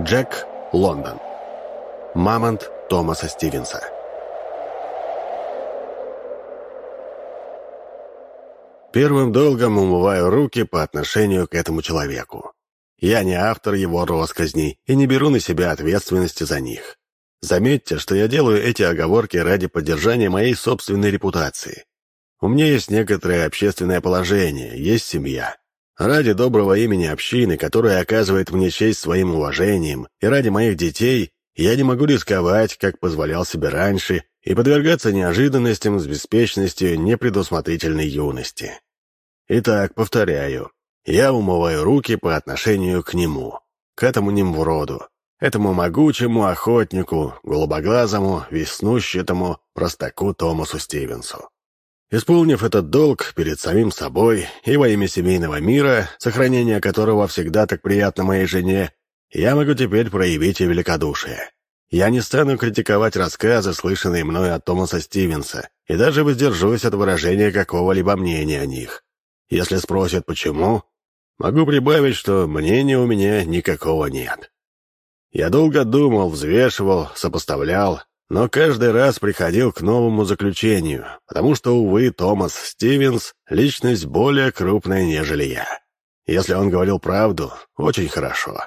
Джек, Лондон. Мамонт Томаса Стивенса. Первым долгом умываю руки по отношению к этому человеку. Я не автор его росказней и не беру на себя ответственности за них. Заметьте, что я делаю эти оговорки ради поддержания моей собственной репутации. У меня есть некоторое общественное положение, есть семья. Ради доброго имени общины, которая оказывает мне честь своим уважением, и ради моих детей, я не могу рисковать, как позволял себе раньше, и подвергаться неожиданностям с беспечностью непредусмотрительной юности. Итак, повторяю, я умываю руки по отношению к нему, к этому Нимвроду, этому могучему охотнику, голубоглазому, веснущатому простаку Томасу Стивенсу. Исполнив этот долг перед самим собой и во имя семейного мира, сохранение которого всегда так приятно моей жене, я могу теперь проявить и великодушие. Я не стану критиковать рассказы, слышанные мной от Томаса Стивенса, и даже воздержусь от выражения какого-либо мнения о них. Если спросят, почему, могу прибавить, что мнения у меня никакого нет. Я долго думал, взвешивал, сопоставлял, но каждый раз приходил к новому заключению, потому что, увы, Томас Стивенс — личность более крупная, нежели я. Если он говорил правду, очень хорошо.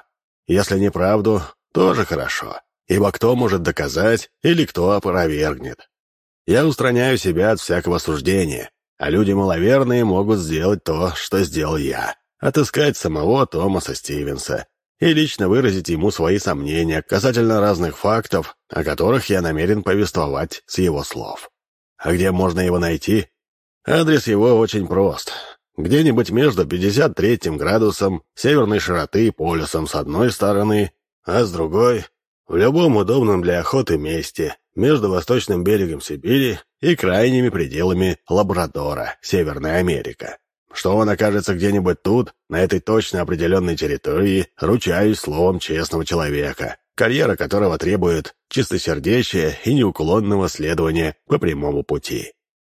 Если неправду, тоже хорошо, ибо кто может доказать или кто опровергнет. Я устраняю себя от всякого суждения, а люди маловерные могут сделать то, что сделал я — отыскать самого Томаса Стивенса и лично выразить ему свои сомнения касательно разных фактов, о которых я намерен повествовать с его слов. А где можно его найти? Адрес его очень прост. Где-нибудь между 53 градусом северной широты и полюсом с одной стороны, а с другой — в любом удобном для охоты месте между восточным берегом Сибири и крайними пределами Лабрадора, Северная Америка. Что он окажется где-нибудь тут, на этой точно определенной территории, ручаюсь словом честного человека, карьера которого требует чистосердечия и неуклонного следования по прямому пути.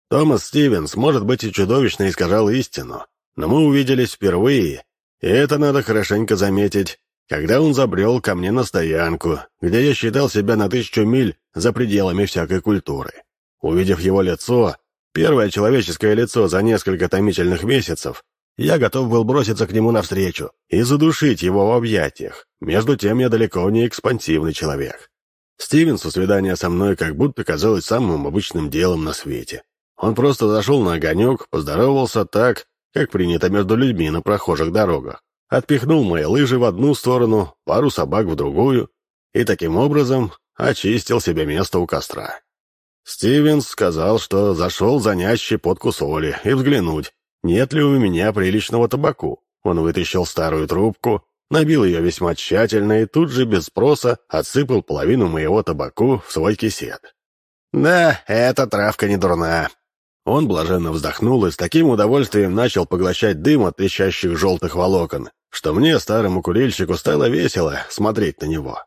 Томас Стивенс, может быть, и чудовищно искажал истину, но мы увиделись впервые, и это надо хорошенько заметить, когда он забрел ко мне на стоянку, где я считал себя на тысячу миль за пределами всякой культуры. Увидев его лицо, Первое человеческое лицо за несколько томительных месяцев, я готов был броситься к нему навстречу и задушить его в объятиях. Между тем я далеко не экспансивный человек. Стивенсу свидание со мной как будто казалось самым обычным делом на свете. Он просто зашел на огонек, поздоровался так, как принято между людьми на прохожих дорогах, отпихнул мои лыжи в одну сторону, пару собак в другую, и таким образом очистил себе место у костра. Стивенс сказал, что зашел занять щепотку соли и взглянуть, нет ли у меня приличного табаку. Он вытащил старую трубку, набил ее весьма тщательно и тут же без спроса отсыпал половину моего табаку в свой кисет. «Да, эта травка не дурна». Он блаженно вздохнул и с таким удовольствием начал поглощать дым от трещащих желтых волокон, что мне, старому курильщику, стало весело смотреть на него.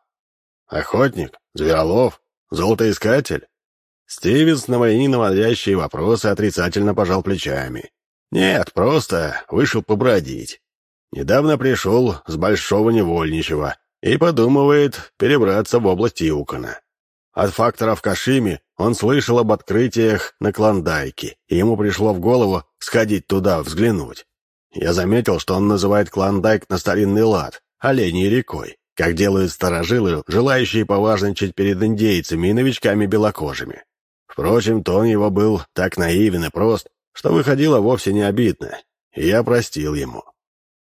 «Охотник? Зверолов? Золотоискатель?» Стивенс на мои наводящие вопросы отрицательно пожал плечами. «Нет, просто вышел побродить. Недавно пришел с Большого Невольничего и подумывает перебраться в область Юкона. От фактора в Кашиме он слышал об открытиях на Клондайке, и ему пришло в голову сходить туда, взглянуть. Я заметил, что он называет Клондайк на старинный лад, оленей рекой, как делают старожилы, желающие поважничать перед индейцами и новичками белокожими. Впрочем, тон его был так наивен и прост, что выходило вовсе не обидно, и я простил ему.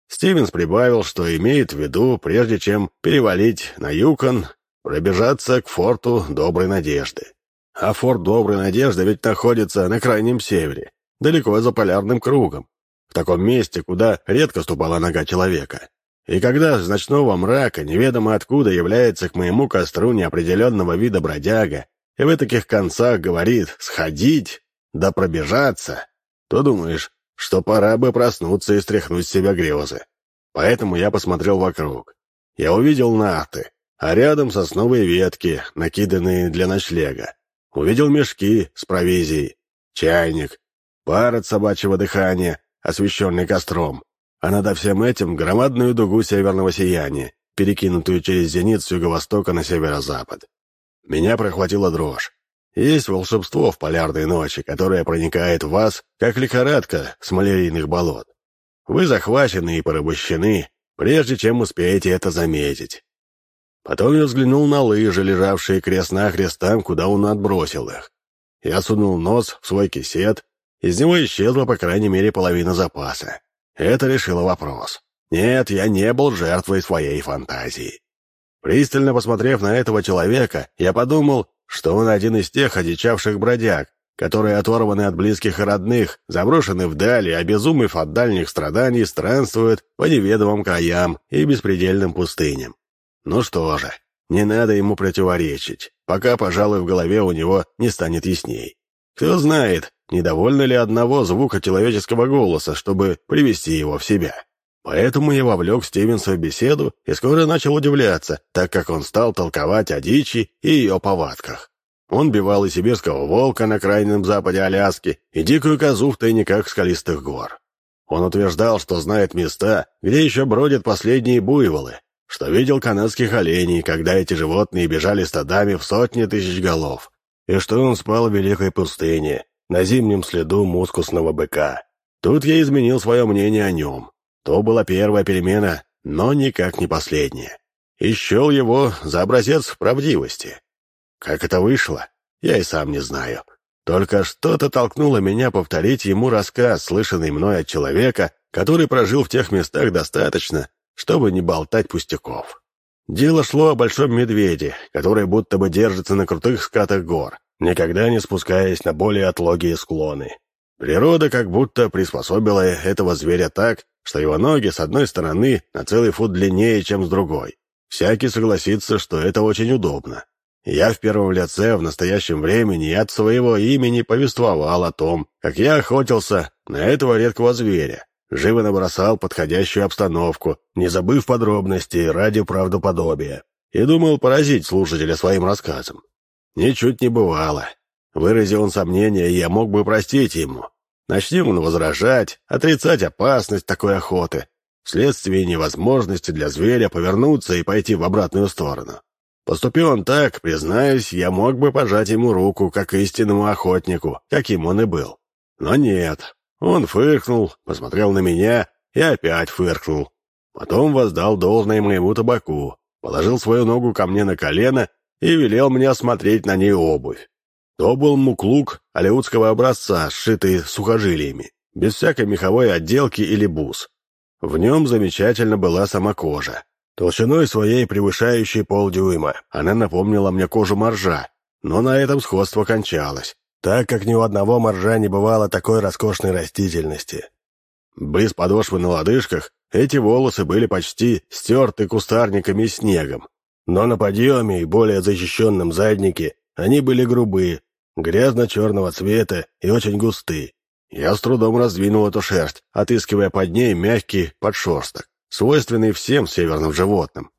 Стивенс прибавил, что имеет в виду, прежде чем перевалить на Юкон, пробежаться к форту Доброй Надежды. А форт Доброй Надежды ведь находится на крайнем севере, далеко за полярным кругом, в таком месте, куда редко ступала нога человека. И когда с ночного мрака неведомо откуда является к моему костру неопределенного вида бродяга и в таких концах говорит «сходить», да пробежаться, то думаешь, что пора бы проснуться и стряхнуть с себя грезы. Поэтому я посмотрел вокруг. Я увидел нарты, а рядом сосновые ветки, накиданные для ночлега. Увидел мешки с провизией, чайник, пар от собачьего дыхания, освещенный костром, а над всем этим громадную дугу северного сияния, перекинутую через зенит с юго-востока на северо-запад. Меня прохватила дрожь. Есть волшебство в полярной ночи, которое проникает в вас, как лихорадка с малярийных болот. Вы захвачены и порабощены, прежде чем успеете это заметить. Потом я взглянул на лыжи, лежавшие крест-накрест там, куда он отбросил их. Я сунул нос в свой кисет, из него исчезла по крайней мере половина запаса. Это решило вопрос. Нет, я не был жертвой своей фантазии. Пристально посмотрев на этого человека, я подумал, что он один из тех одичавших бродяг, которые оторваны от близких и родных, заброшены вдали, обезумев от дальних страданий, странствуют по неведомым краям и беспредельным пустыням. Ну что же, не надо ему противоречить, пока, пожалуй, в голове у него не станет ясней. Кто знает, недовольно ли одного звука человеческого голоса, чтобы привести его в себя. Поэтому я вовлек Стивенса в беседу и скоро начал удивляться, так как он стал толковать о дичи и ее повадках. Он бивал и сибирского волка на крайнем западе Аляски, и дикую козу в тайниках скалистых гор. Он утверждал, что знает места, где еще бродят последние буйволы, что видел канадских оленей, когда эти животные бежали стадами в сотни тысяч голов, и что он спал в великой пустыне, на зимнем следу мускусного быка. Тут я изменил свое мнение о нем. То была первая перемена, но никак не последняя. И счел его за образец правдивости. Как это вышло, я и сам не знаю. Только что-то толкнуло меня повторить ему рассказ, слышанный мной от человека, который прожил в тех местах достаточно, чтобы не болтать пустяков. Дело шло о большом медведе, который будто бы держится на крутых скатах гор, никогда не спускаясь на более отлогие склоны. Природа как будто приспособила этого зверя так, что его ноги с одной стороны на целый фут длиннее, чем с другой. Всякий согласится, что это очень удобно. Я в первом лице в настоящем времени от своего имени повествовал о том, как я охотился на этого редкого зверя, живо набросал подходящую обстановку, не забыв подробностей ради правдоподобия, и думал поразить слушателя своим рассказом. Ничуть не бывало. Выразил он сомнение, я мог бы простить ему, Начнем он возражать, отрицать опасность такой охоты, вследствие невозможности для зверя повернуться и пойти в обратную сторону. Поступил он так, признаюсь, я мог бы пожать ему руку, как истинному охотнику, каким он и был. Но нет. Он фыркнул, посмотрел на меня и опять фыркнул. Потом воздал должное моему табаку, положил свою ногу ко мне на колено и велел мне осмотреть на ней обувь. То был муклук алеутского образца, сшитый сухожилиями, без всякой меховой отделки или бус. В нем замечательно была сама кожа. Толщиной своей превышающей полдюйма, она напомнила мне кожу моржа, но на этом сходство кончалось, так как ни у одного моржа не бывало такой роскошной растительности. Близ подошвы на лодыжках эти волосы были почти стерты кустарниками и снегом, но на подъеме и более защищенном заднике они были грубые, грязно-черного цвета и очень густые. Я с трудом раздвинул эту шерсть, отыскивая под ней мягкий подшерсток, свойственный всем северным животным.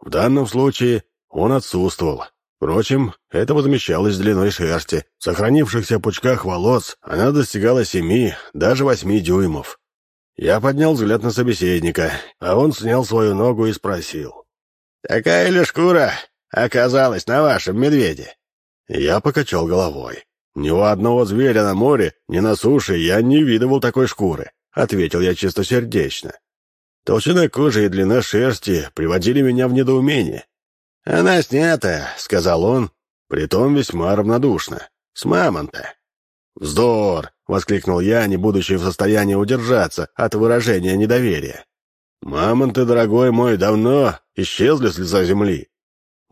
В данном случае он отсутствовал. Впрочем, это возмещалось длиной шерсти. В сохранившихся пучках волос она достигала семи, даже восьми дюймов. Я поднял взгляд на собеседника, а он снял свою ногу и спросил. «Такая ли шкура оказалась на вашем медведе?» Я покачал головой. «Ни у одного зверя на море, ни на суше я не видывал такой шкуры», — ответил я чистосердечно. Толщина кожи и длина шерсти приводили меня в недоумение. «Она снята», — сказал он, притом весьма равнодушно. «С мамонта». «Вздор!» — воскликнул я, не будучи в состоянии удержаться от выражения недоверия. «Мамонты, дорогой мой, давно исчезли с лица земли.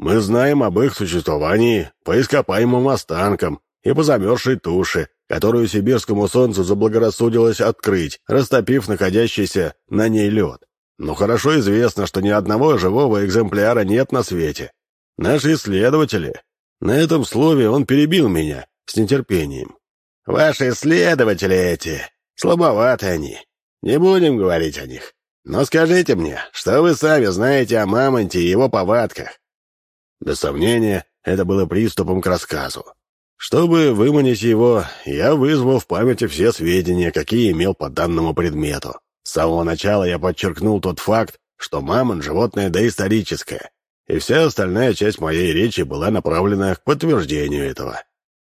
Мы знаем об их существовании по ископаемым останкам и по замерзшей туше, которую сибирскому солнцу заблагорассудилось открыть, растопив находящийся на ней лед. Но хорошо известно, что ни одного живого экземпляра нет на свете. Наши исследователи... На этом слове он перебил меня с нетерпением. «Ваши исследователи эти, слабоваты они. Не будем говорить о них. Но скажите мне, что вы сами знаете о мамонте и его повадках? Без сомнения, это было приступом к рассказу. Чтобы выманить его, я вызвал в памяти все сведения, какие имел по данному предмету. С самого начала я подчеркнул тот факт, что мамонт — животное доисторическое, и вся остальная часть моей речи была направлена к подтверждению этого.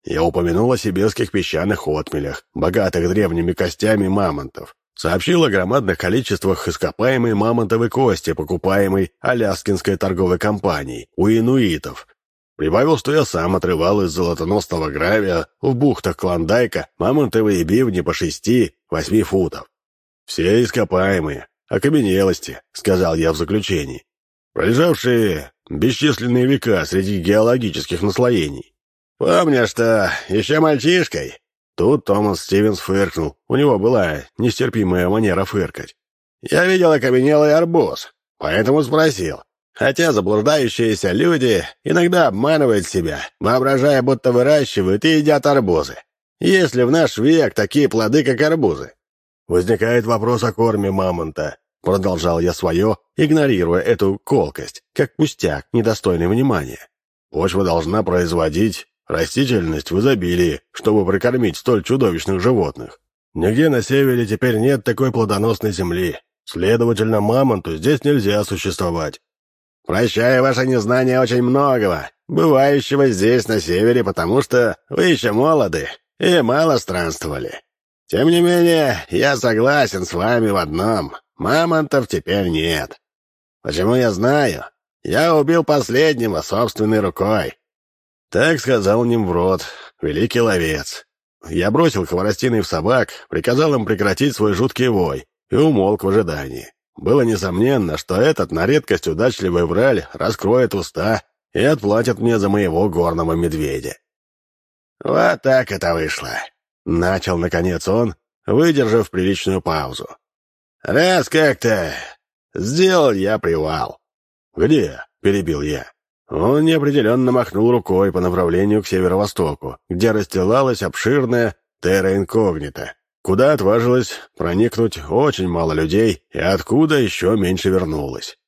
Я упомянул о сибирских песчаных отмелях, богатых древними костями мамонтов, сообщил о громадных количествах ископаемой мамонтовой кости, покупаемой Аляскинской торговой компанией у инуитов, Прибавил, что я сам отрывал из золотоносного гравия в бухтах Клондайка мамонтовые бивни по шести-восьми футов. Все ископаемые, окаменелости, сказал я в заключении, пролежавшие бесчисленные века среди геологических наслоений. Помню, что еще мальчишкой. Тут Томас Стивенс фыркнул. У него была нестерпимая манера фыркать. Я видел окаменелый арбуз, поэтому спросил, Хотя заблуждающиеся люди иногда обманывают себя, воображая, будто выращивают и едят арбузы. Есть ли в наш век такие плоды, как арбузы? Возникает вопрос о корме мамонта. Продолжал я свое, игнорируя эту колкость, как пустяк, недостойный внимания. Почва должна производить растительность в изобилии, чтобы прокормить столь чудовищных животных. Нигде на севере теперь нет такой плодоносной земли. Следовательно, мамонту здесь нельзя существовать. Прощаю ваше незнание очень многого, бывающего здесь, на севере, потому что вы еще молоды и мало странствовали. Тем не менее, я согласен с вами в одном. Мамонтов теперь нет. Почему я знаю? Я убил последнего собственной рукой. Так сказал Немврод, великий ловец. Я бросил хворостиной в собак, приказал им прекратить свой жуткий вой и умолк в ожидании. Было несомненно, что этот на редкость удачливый враль раскроет уста и отплатит мне за моего горного медведя. «Вот так это вышло», — начал, наконец, он, выдержав приличную паузу. «Раз как-то сделал я привал». «Где?» — перебил я. Он неопределенно махнул рукой по направлению к северо-востоку, где расстилалась обширная терра инкогнита, куда отважилось проникнуть очень мало людей и откуда еще меньше вернулось.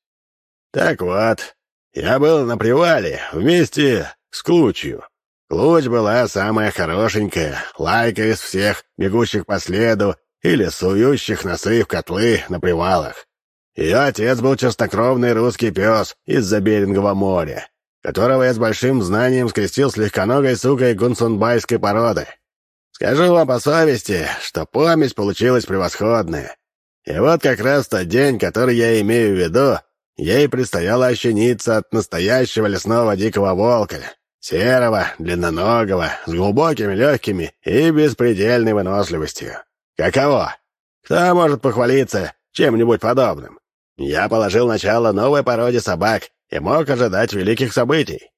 Так вот, я был на привале вместе с Клучью. Клуч была самая хорошенькая, лайка из всех, бегущих по следу или сующих носы в котлы на привалах. Ее отец был чистокровный русский пес из-за Берингового моря, которого я с большим знанием скрестил с легконогой сукой гунсунбайской породы. Скажу вам по совести, что помесь получилась превосходная. И вот как раз тот день, который я имею в виду, ей предстояло ощениться от настоящего лесного дикого волка, серого, длинноногого, с глубокими легкими и беспредельной выносливостью. Каково? Кто может похвалиться чем-нибудь подобным? Я положил начало новой породе собак и мог ожидать великих событий.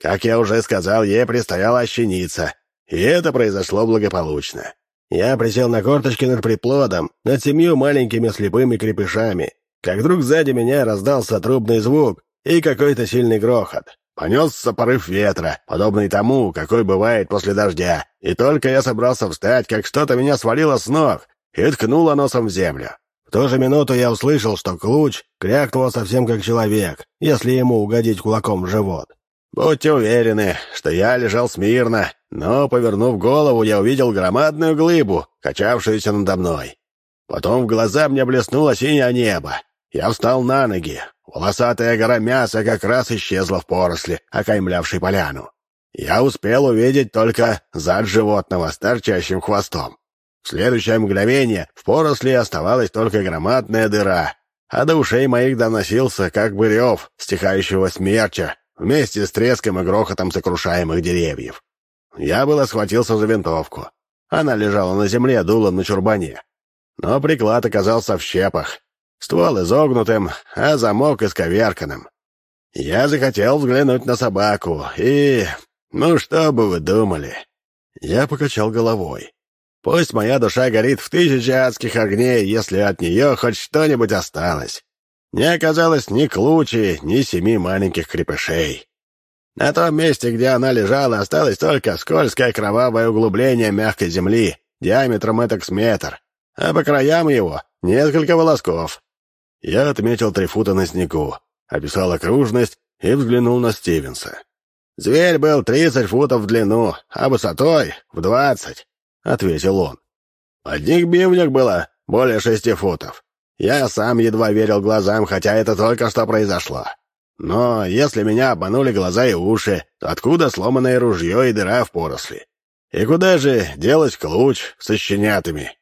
Как я уже сказал, ей предстояло ощениться, и это произошло благополучно. Я присел на корточки над приплодом, над семью маленькими слепыми крепышами, как вдруг сзади меня раздался трубный звук и какой-то сильный грохот. Понесся порыв ветра, подобный тому, какой бывает после дождя, и только я собрался встать, как что-то меня свалило с ног и ткнуло носом в землю. В ту же минуту я услышал, что Клуч крякнул совсем как человек, если ему угодить кулаком в живот. Будьте уверены, что я лежал смирно, но, повернув голову, я увидел громадную глыбу, качавшуюся надо мной. Потом в глаза мне блеснуло синее небо. Я встал на ноги. Волосатая гора мяса как раз исчезла в поросли, окаймлявшей поляну. Я успел увидеть только зад животного с торчащим хвостом. В следующее мгновение в поросли оставалась только громадная дыра, а до ушей моих доносился как бы рев стихающего смерча, вместе с треском и грохотом сокрушаемых деревьев. Я было схватился за винтовку. Она лежала на земле дулом на чурбане. Но приклад оказался в щепах, ствол изогнутым, а замок исковерканным. Я захотел взглянуть на собаку, и... Ну, что бы вы думали? Я покачал головой. Пусть моя душа горит в тысячи адских огней, если от нее хоть что-нибудь осталось. Не оказалось ни клучи, ни семи маленьких крепышей. На том месте, где она лежала, осталось только скользкое кровавое углубление мягкой земли, диаметром этак с метр, а по краям его несколько волосков. Я отметил три фута на снегу, описал окружность и взглянул на Стивенса. «Зверь был тридцать футов в длину, а высотой — в двадцать», — ответил он. «Одних бивнях было более шести футов. Я сам едва верил глазам, хотя это только что произошло. Но если меня обманули глаза и уши, то откуда сломанное ружье и дыра в поросли? И куда же делать клуч со щенятами?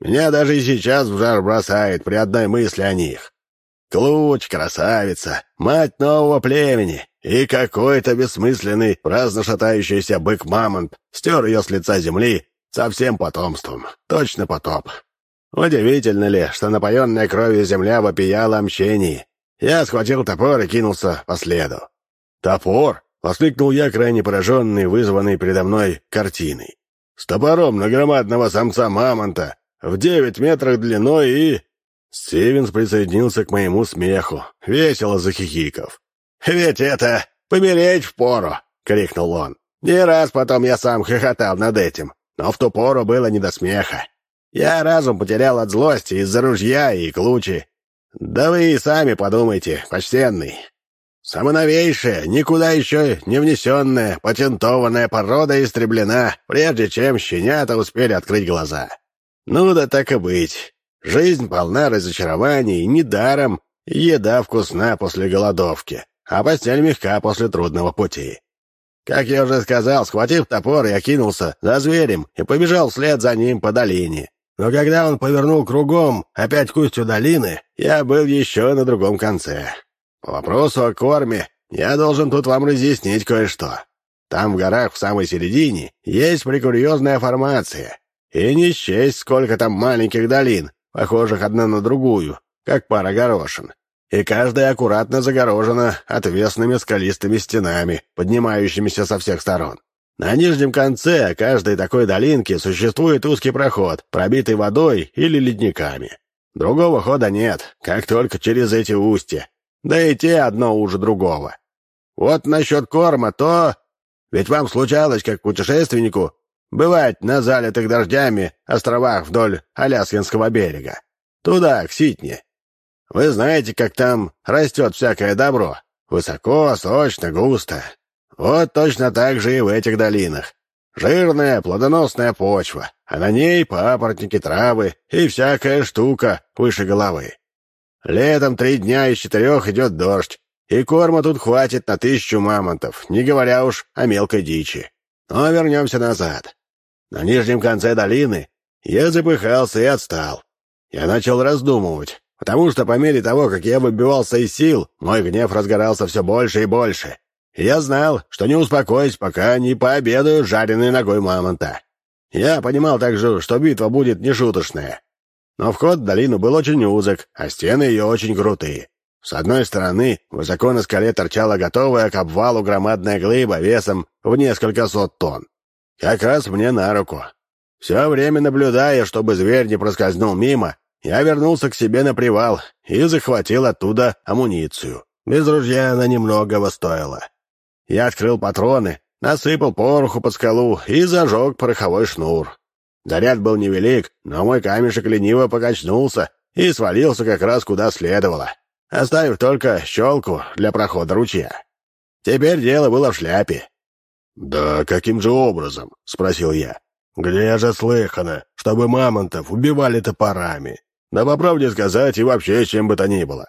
Меня даже и сейчас в жар бросает при одной мысли о них. Клуч, красавица, мать нового племени, и какой-то бессмысленный, праздно шатающийся бык-мамонт стер ее с лица земли со всем потомством. Точно потоп. Удивительно ли, что напоенная кровью земля вопияла о мщении. Я схватил топор и кинулся по следу. «Топор!» — воскликнул я, крайне пораженный, вызванный передо мной картиной. «С топором на громадного самца мамонта, в девять метров длиной и...» Стивенс присоединился к моему смеху, весело захихиков. «Ведь это помереть впору!» — крикнул он. «Не раз потом я сам хохотал над этим, но в ту пору было не до смеха. Я разум потерял от злости из-за ружья и клучи. Да вы и сами подумайте, почтенный. Самоновейшая, никуда еще не внесенная, патентованная порода истреблена, прежде чем щенята успели открыть глаза. Ну да так и быть. Жизнь полна разочарований, недаром еда вкусна после голодовки, а постель мягка после трудного пути. Как я уже сказал, схватив топор, я кинулся за зверем и побежал вслед за ним по долине. Но когда он повернул кругом, опять к устью долины, я был еще на другом конце. По вопросу о корме я должен тут вам разъяснить кое-что. Там в горах в самой середине есть прикурьезная формация. И не счесть, сколько там маленьких долин, похожих одна на другую, как пара горошин. И каждая аккуратно загорожена отвесными скалистыми стенами, поднимающимися со всех сторон. На нижнем конце каждой такой долинки существует узкий проход, пробитый водой или ледниками. Другого хода нет, как только через эти устья. Да и те одно уже другого. Вот насчет корма, то... Ведь вам случалось, как путешественнику, бывать на залитых дождями островах вдоль Аляскинского берега. Туда, к Ситне. Вы знаете, как там растет всякое добро. Высоко, сочно, густо. Вот точно так же и в этих долинах. Жирная, плодоносная почва, а на ней папоротники, травы и всякая штука выше головы. Летом три дня из четырех идет дождь, и корма тут хватит на тысячу мамонтов, не говоря уж о мелкой дичи. Но вернемся назад. На нижнем конце долины я запыхался и отстал. Я начал раздумывать, потому что по мере того, как я выбивался из сил, мой гнев разгорался все больше и больше. Я знал, что не успокоюсь, пока не пообедаю жареной ногой мамонта. Я понимал также, что битва будет нешуточная. Но вход в долину был очень узок, а стены ее очень крутые. С одной стороны, высоко на скале торчала готовая к обвалу громадная глыба весом в несколько сот тонн. Как раз мне на руку. Все время наблюдая, чтобы зверь не проскользнул мимо, я вернулся к себе на привал и захватил оттуда амуницию. Без ружья она немногого стоила. Я открыл патроны, насыпал пороху под скалу и зажег пороховой шнур. Заряд был невелик, но мой камешек лениво покачнулся и свалился как раз куда следовало, оставив только щелку для прохода ручья. Теперь дело было в шляпе. «Да каким же образом?» — спросил я. «Где же слыхано, чтобы мамонтов убивали топорами? Да по правде сказать и вообще чем бы то ни было.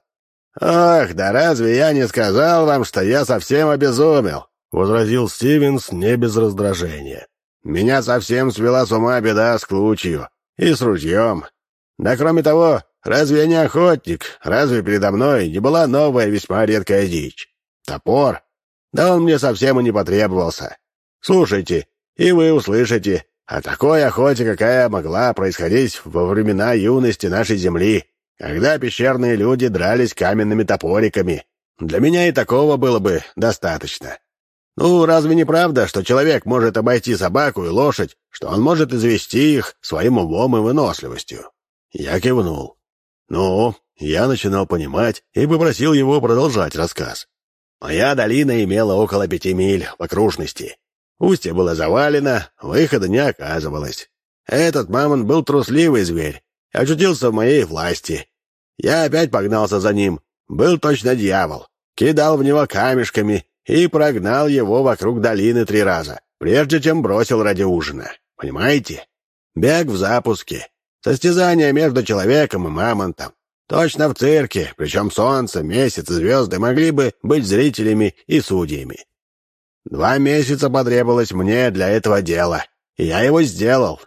«Ах, да разве я не сказал вам, что я совсем обезумел?» — возразил Стивенс не без раздражения. «Меня совсем свела с ума беда с клучью и с ружьем. Да кроме того, разве я не охотник? Разве передо мной не была новая весьма редкая дичь? Топор? Да он мне совсем и не потребовался. Слушайте, и вы услышите о такой охоте, какая могла происходить во времена юности нашей земли когда пещерные люди дрались каменными топориками. Для меня и такого было бы достаточно. Ну, разве не правда, что человек может обойти собаку и лошадь, что он может извести их своим умом и выносливостью?» Я кивнул. «Ну, я начинал понимать и попросил его продолжать рассказ. Моя долина имела около пяти миль в окружности. Устье было завалено, выхода не оказывалось. Этот мамон был трусливый зверь, очутился в моей власти, я опять погнался за ним. Был точно дьявол. Кидал в него камешками и прогнал его вокруг долины три раза, прежде чем бросил ради ужина. Понимаете? Бег в запуске. Состязание между человеком и мамонтом. Точно в цирке, причем солнце, месяц и звезды могли бы быть зрителями и судьями. Два месяца потребовалось мне для этого дела, я его сделал.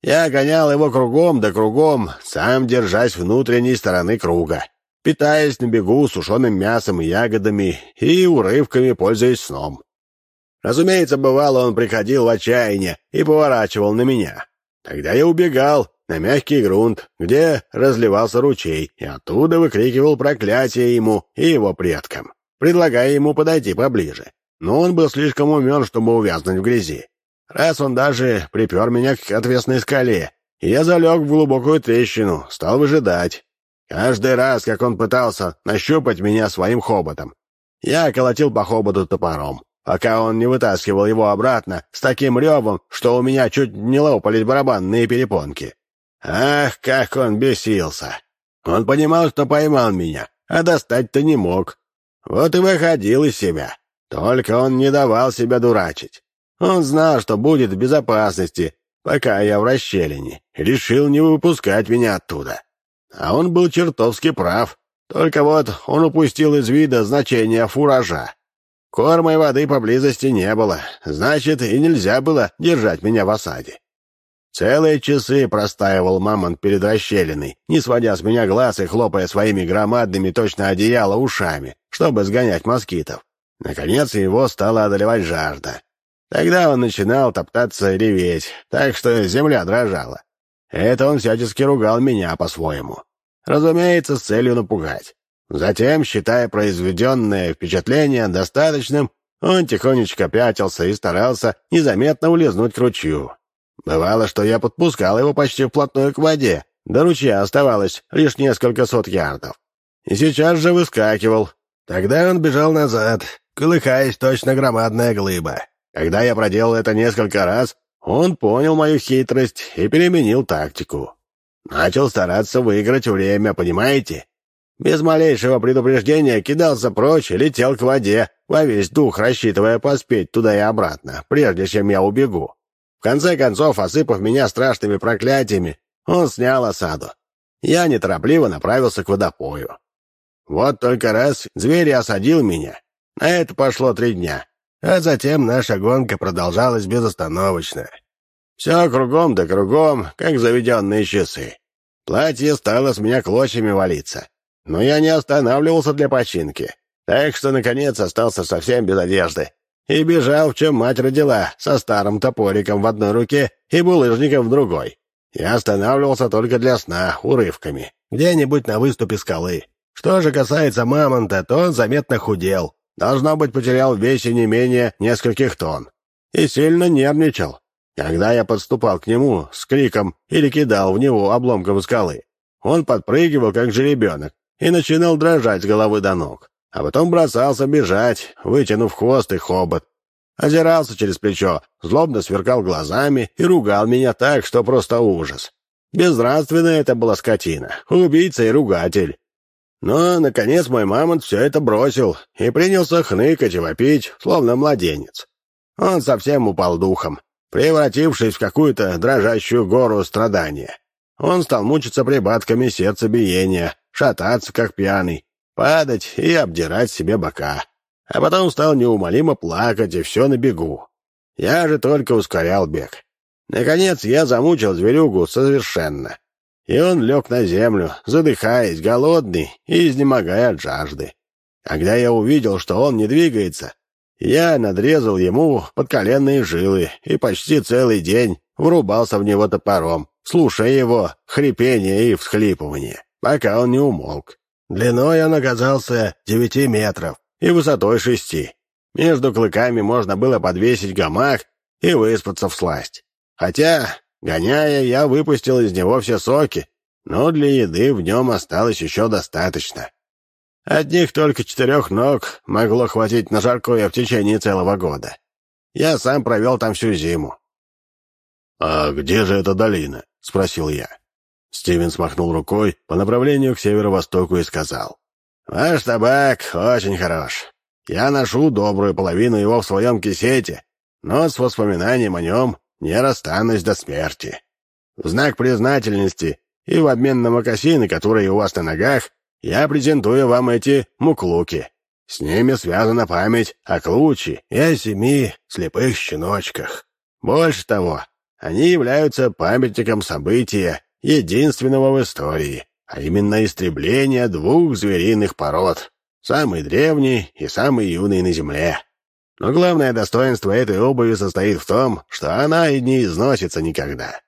Я гонял его кругом да кругом, сам держась внутренней стороны круга, питаясь на бегу сушеным мясом и ягодами и урывками пользуясь сном. Разумеется, бывало, он приходил в отчаяние и поворачивал на меня. Тогда я убегал, на мягкий грунт, где разливался ручей, и оттуда выкрикивал проклятие ему и его предкам, предлагая ему подойти поближе. Но он был слишком умен, чтобы увязнуть в грязи. Раз он даже припер меня к отвесной скале, я залег в глубокую трещину, стал выжидать. Каждый раз, как он пытался нащупать меня своим хоботом, я колотил по хоботу топором, пока он не вытаскивал его обратно с таким ревом, что у меня чуть не лопались барабанные перепонки. Ах, как он бесился! Он понимал, что поймал меня, а достать-то не мог. Вот и выходил из себя. Только он не давал себя дурачить. Он знал, что будет в безопасности, пока я в расщелине, решил не выпускать меня оттуда. А он был чертовски прав. Только вот он упустил из вида значение фуража. Корма и воды поблизости не было, значит, и нельзя было держать меня в осаде. Целые часы простаивал мамонт перед расщелиной, не сводя с меня глаз и хлопая своими громадными точно одеяло ушами, чтобы сгонять москитов. Наконец его стала одолевать жажда. Тогда он начинал топтаться и реветь, так что земля дрожала. Это он всячески ругал меня по-своему. Разумеется, с целью напугать. Затем, считая произведенное впечатление достаточным, он тихонечко пятился и старался незаметно улизнуть к ручью. Бывало, что я подпускал его почти вплотную к воде. До ручья оставалось лишь несколько сот ярдов. И сейчас же выскакивал. Тогда он бежал назад, колыхаясь точно громадная глыба. Когда я проделал это несколько раз, он понял мою хитрость и переменил тактику. Начал стараться выиграть время, понимаете? Без малейшего предупреждения кидался прочь и летел к воде, во весь дух рассчитывая поспеть туда и обратно, прежде чем я убегу. В конце концов, осыпав меня страшными проклятиями, он снял осаду. Я неторопливо направился к водопою. Вот только раз зверь осадил меня. На это пошло три дня. А затем наша гонка продолжалась безостановочно. Все кругом да кругом, как заведенные часы. Платье стало с меня клочьями валиться. Но я не останавливался для починки. Так что, наконец, остался совсем без одежды и бежал, в чем мать родила, со старым топориком в одной руке и булыжником в другой. Я останавливался только для сна, урывками, где-нибудь на выступе скалы. Что же касается мамонта, то он заметно худел. Должно быть, потерял в весе не менее нескольких тонн. И сильно нервничал. Когда я подступал к нему с криком или кидал в него обломком скалы, он подпрыгивал, как жеребенок, и начинал дрожать с головы до ног а потом бросался бежать, вытянув хвост и хобот. Озирался через плечо, злобно сверкал глазами и ругал меня так, что просто ужас. Безнравственная это была скотина, убийца и ругатель. Но, наконец, мой мамонт все это бросил и принялся хныкать и вопить, словно младенец. Он совсем упал духом, превратившись в какую-то дрожащую гору страдания. Он стал мучиться прибатками сердцебиения, шататься, как пьяный, падать и обдирать себе бока. А потом стал неумолимо плакать, и все на бегу. Я же только ускорял бег. Наконец я замучил зверюгу совершенно. И он лег на землю, задыхаясь, голодный и изнемогая от жажды. Когда я увидел, что он не двигается, я надрезал ему подколенные жилы и почти целый день врубался в него топором, слушая его хрипение и всхлипывание, пока он не умолк. Длиной он оказался девяти метров и высотой шести. Между клыками можно было подвесить гамак и выспаться в сласть. Хотя, гоняя, я выпустил из него все соки, но для еды в нем осталось еще достаточно. Одних только четырех ног могло хватить на жаркое в течение целого года. Я сам провел там всю зиму. — А где же эта долина? — спросил я. Стивен смахнул рукой по направлению к северо-востоку и сказал. «Ваш табак очень хорош. Я ношу добрую половину его в своем кисете, но с воспоминанием о нем не расстанусь до смерти. В знак признательности и в обмен на мокасины, которые у вас на ногах, я презентую вам эти муклуки. С ними связана память о Клуче и о семи слепых щеночках. Больше того, они являются памятником события, единственного в истории, а именно истребления двух звериных пород, самый древний и самый юный на Земле. Но главное достоинство этой обуви состоит в том, что она и не износится никогда.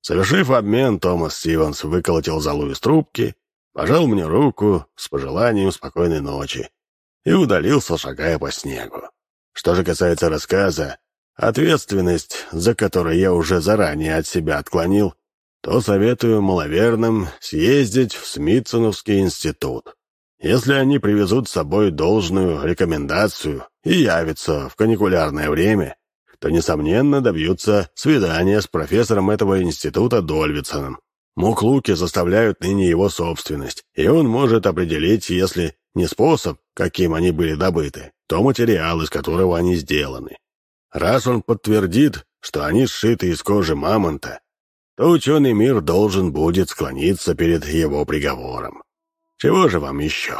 Совершив обмен, Томас Стивенс выколотил залу из трубки, пожал мне руку с пожеланием спокойной ночи и удалился, шагая по снегу. Что же касается рассказа, ответственность, за которую я уже заранее от себя отклонил, то советую маловерным съездить в Смитсоновский институт. Если они привезут с собой должную рекомендацию и явятся в каникулярное время, то, несомненно, добьются свидания с профессором этого института Дольвиценом. Муклуки заставляют ныне его собственность, и он может определить, если не способ, каким они были добыты, то материал, из которого они сделаны. Раз он подтвердит, что они сшиты из кожи мамонта, то ученый мир должен будет склониться перед его приговором. Чего же вам еще?»